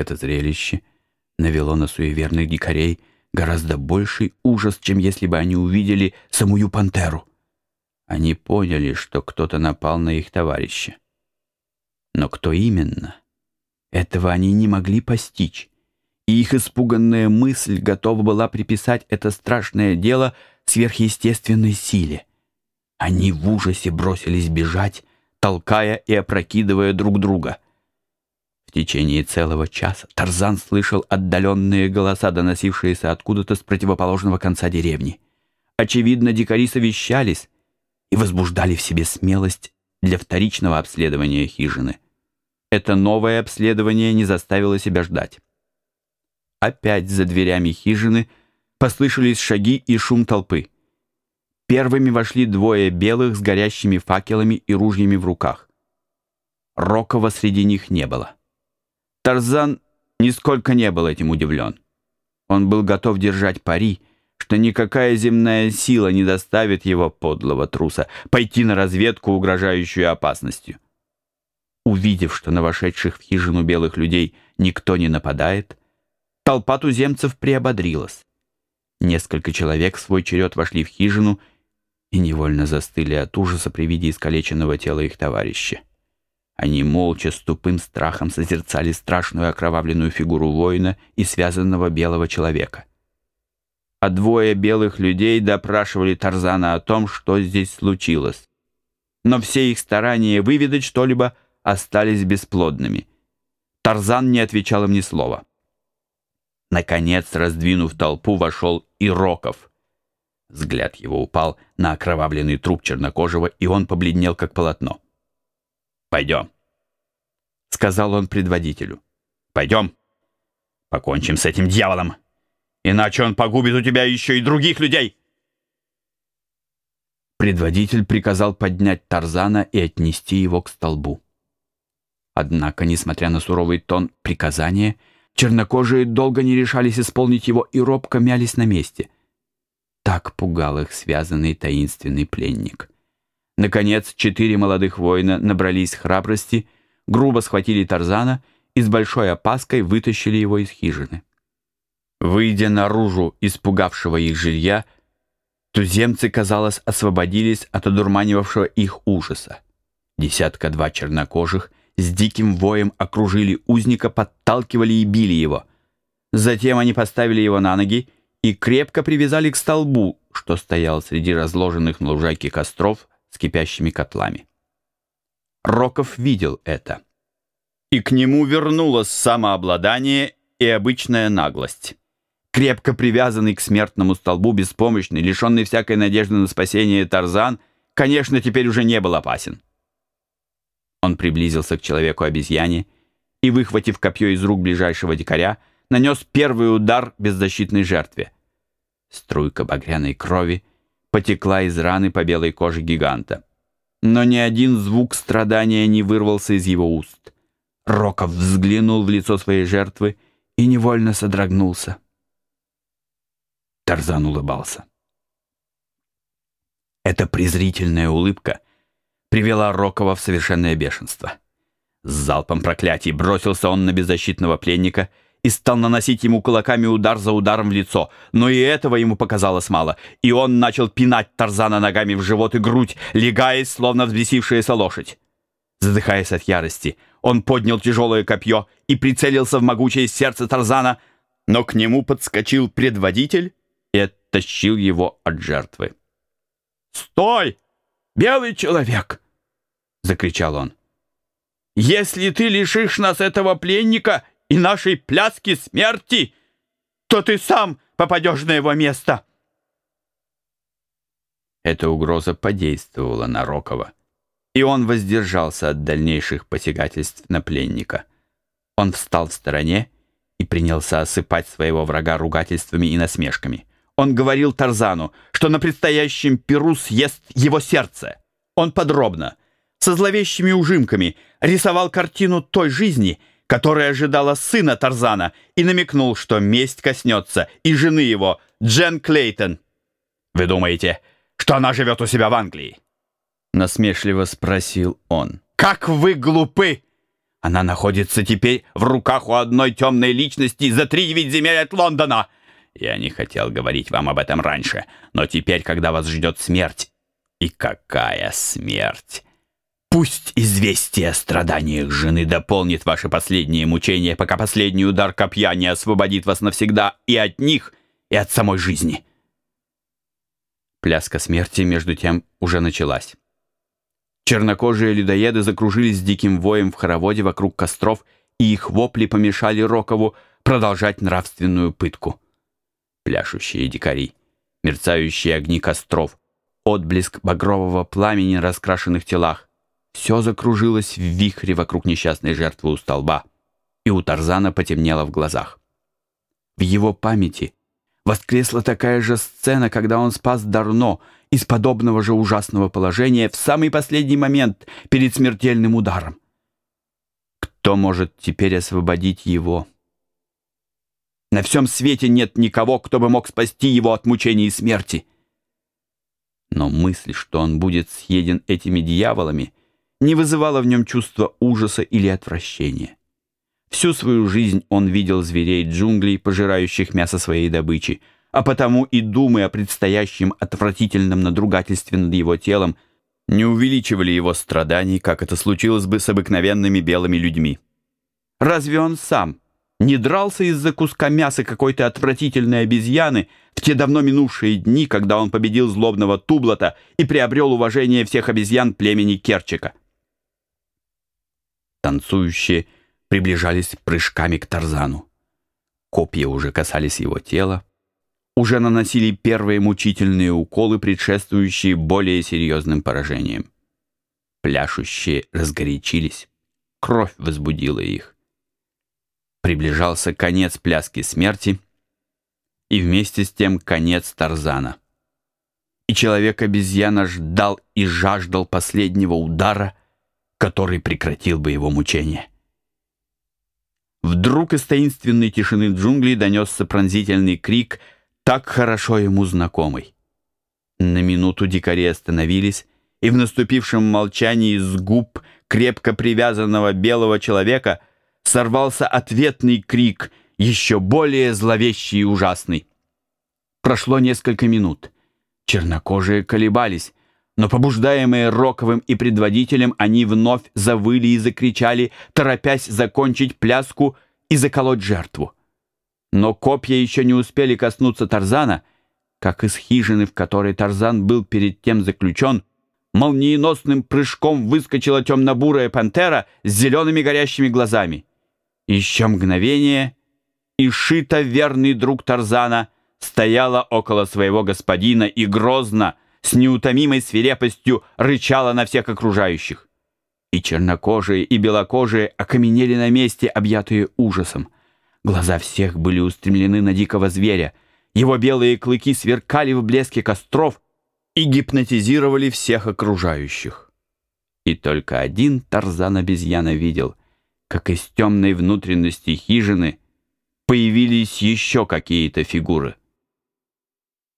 Это зрелище навело на суеверных дикарей гораздо больший ужас, чем если бы они увидели самую пантеру. Они поняли, что кто-то напал на их товарища. Но кто именно? Этого они не могли постичь, и их испуганная мысль готова была приписать это страшное дело сверхъестественной силе. Они в ужасе бросились бежать, толкая и опрокидывая друг друга. В течение целого часа Тарзан слышал отдаленные голоса, доносившиеся откуда-то с противоположного конца деревни. Очевидно, дикари совещались и возбуждали в себе смелость для вторичного обследования хижины. Это новое обследование не заставило себя ждать. Опять за дверями хижины послышались шаги и шум толпы. Первыми вошли двое белых с горящими факелами и ружьями в руках. Рокова среди них не было. Тарзан нисколько не был этим удивлен. Он был готов держать пари, что никакая земная сила не доставит его, подлого труса, пойти на разведку, угрожающую опасностью. Увидев, что на вошедших в хижину белых людей никто не нападает, толпа туземцев приободрилась. Несколько человек в свой черед вошли в хижину и невольно застыли от ужаса при виде искалеченного тела их товарища. Они молча, с тупым страхом созерцали страшную окровавленную фигуру воина и связанного белого человека. А двое белых людей допрашивали Тарзана о том, что здесь случилось. Но все их старания выведать что-либо остались бесплодными. Тарзан не отвечал им ни слова. Наконец, раздвинув толпу, вошел и Роков. Взгляд его упал на окровавленный труп чернокожего, и он побледнел, как полотно. «Пойдем», — сказал он предводителю. «Пойдем, покончим с этим дьяволом, иначе он погубит у тебя еще и других людей». Предводитель приказал поднять Тарзана и отнести его к столбу. Однако, несмотря на суровый тон приказания, чернокожие долго не решались исполнить его и робко мялись на месте. Так пугал их связанный таинственный пленник. Наконец, четыре молодых воина набрались храбрости, грубо схватили Тарзана и с большой опаской вытащили его из хижины. Выйдя наружу испугавшего их жилья, туземцы, казалось, освободились от одурманивавшего их ужаса. Десятка-два чернокожих с диким воем окружили узника, подталкивали и били его. Затем они поставили его на ноги и крепко привязали к столбу, что стоял среди разложенных на лужайке костров кипящими котлами. Роков видел это. И к нему вернулось самообладание и обычная наглость. Крепко привязанный к смертному столбу, беспомощный, лишенный всякой надежды на спасение Тарзан, конечно, теперь уже не был опасен. Он приблизился к человеку-обезьяне и, выхватив копье из рук ближайшего дикаря, нанес первый удар беззащитной жертве. Струйка багряной крови потекла из раны по белой коже гиганта. Но ни один звук страдания не вырвался из его уст. Роков взглянул в лицо своей жертвы и невольно содрогнулся. Тарзан улыбался. Эта презрительная улыбка привела Рокова в совершенное бешенство. С залпом проклятий бросился он на беззащитного пленника и стал наносить ему кулаками удар за ударом в лицо. Но и этого ему показалось мало, и он начал пинать Тарзана ногами в живот и грудь, легаясь, словно взбесившаяся лошадь. Задыхаясь от ярости, он поднял тяжелое копье и прицелился в могучее сердце Тарзана, но к нему подскочил предводитель и оттащил его от жертвы. «Стой, белый человек!» — закричал он. «Если ты лишишь нас этого пленника и нашей пляски смерти, то ты сам попадешь на его место!» Эта угроза подействовала на Рокова, и он воздержался от дальнейших посягательств на пленника. Он встал в стороне и принялся осыпать своего врага ругательствами и насмешками. Он говорил Тарзану, что на предстоящем Перу съест его сердце. Он подробно, со зловещими ужимками, рисовал картину той жизни, которая ожидала сына Тарзана, и намекнул, что месть коснется и жены его, Джен Клейтон. «Вы думаете, что она живет у себя в Англии?» Насмешливо спросил он. «Как вы глупы! Она находится теперь в руках у одной темной личности за три девять земель от Лондона. Я не хотел говорить вам об этом раньше, но теперь, когда вас ждет смерть... И какая смерть! Пусть известие о страданиях жены дополнит ваши последние мучения, пока последний удар копья не освободит вас навсегда и от них, и от самой жизни. Пляска смерти, между тем, уже началась. Чернокожие людоеды закружились с диким воем в хороводе вокруг костров, и их вопли помешали Рокову продолжать нравственную пытку. Пляшущие дикари, мерцающие огни костров, отблеск багрового пламени на раскрашенных телах, все закружилось в вихре вокруг несчастной жертвы у столба, и у Тарзана потемнело в глазах. В его памяти воскресла такая же сцена, когда он спас Дарно из подобного же ужасного положения в самый последний момент перед смертельным ударом. Кто может теперь освободить его? На всем свете нет никого, кто бы мог спасти его от мучений и смерти. Но мысль, что он будет съеден этими дьяволами, не вызывала в нем чувства ужаса или отвращения. Всю свою жизнь он видел зверей джунглей, пожирающих мясо своей добычи, а потому и думы о предстоящем отвратительном надругательстве над его телом не увеличивали его страданий, как это случилось бы с обыкновенными белыми людьми. Разве он сам не дрался из-за куска мяса какой-то отвратительной обезьяны в те давно минувшие дни, когда он победил злобного Тублата и приобрел уважение всех обезьян племени Керчика? Танцующие приближались прыжками к Тарзану. Копья уже касались его тела, уже наносили первые мучительные уколы, предшествующие более серьезным поражениям. Пляшущие разгорячились, кровь возбудила их. Приближался конец пляски смерти и вместе с тем конец Тарзана. И человек-обезьяна ждал и жаждал последнего удара, который прекратил бы его мучение. Вдруг из таинственной тишины джунглей донесся пронзительный крик, так хорошо ему знакомый. На минуту дикари остановились, и в наступившем молчании с губ крепко привязанного белого человека сорвался ответный крик, еще более зловещий и ужасный. Прошло несколько минут. Чернокожие колебались, но побуждаемые Роковым и предводителем, они вновь завыли и закричали, торопясь закончить пляску и заколоть жертву. Но копья еще не успели коснуться Тарзана, как из хижины, в которой Тарзан был перед тем заключен, молниеносным прыжком выскочила темно-бурая пантера с зелеными горящими глазами. Еще мгновение, и Шита, верный друг Тарзана, стояла около своего господина и грозно, с неутомимой свирепостью рычала на всех окружающих. И чернокожие, и белокожие окаменели на месте, объятые ужасом. Глаза всех были устремлены на дикого зверя. Его белые клыки сверкали в блеске костров и гипнотизировали всех окружающих. И только один Тарзан-обезьяна видел, как из темной внутренности хижины появились еще какие-то фигуры.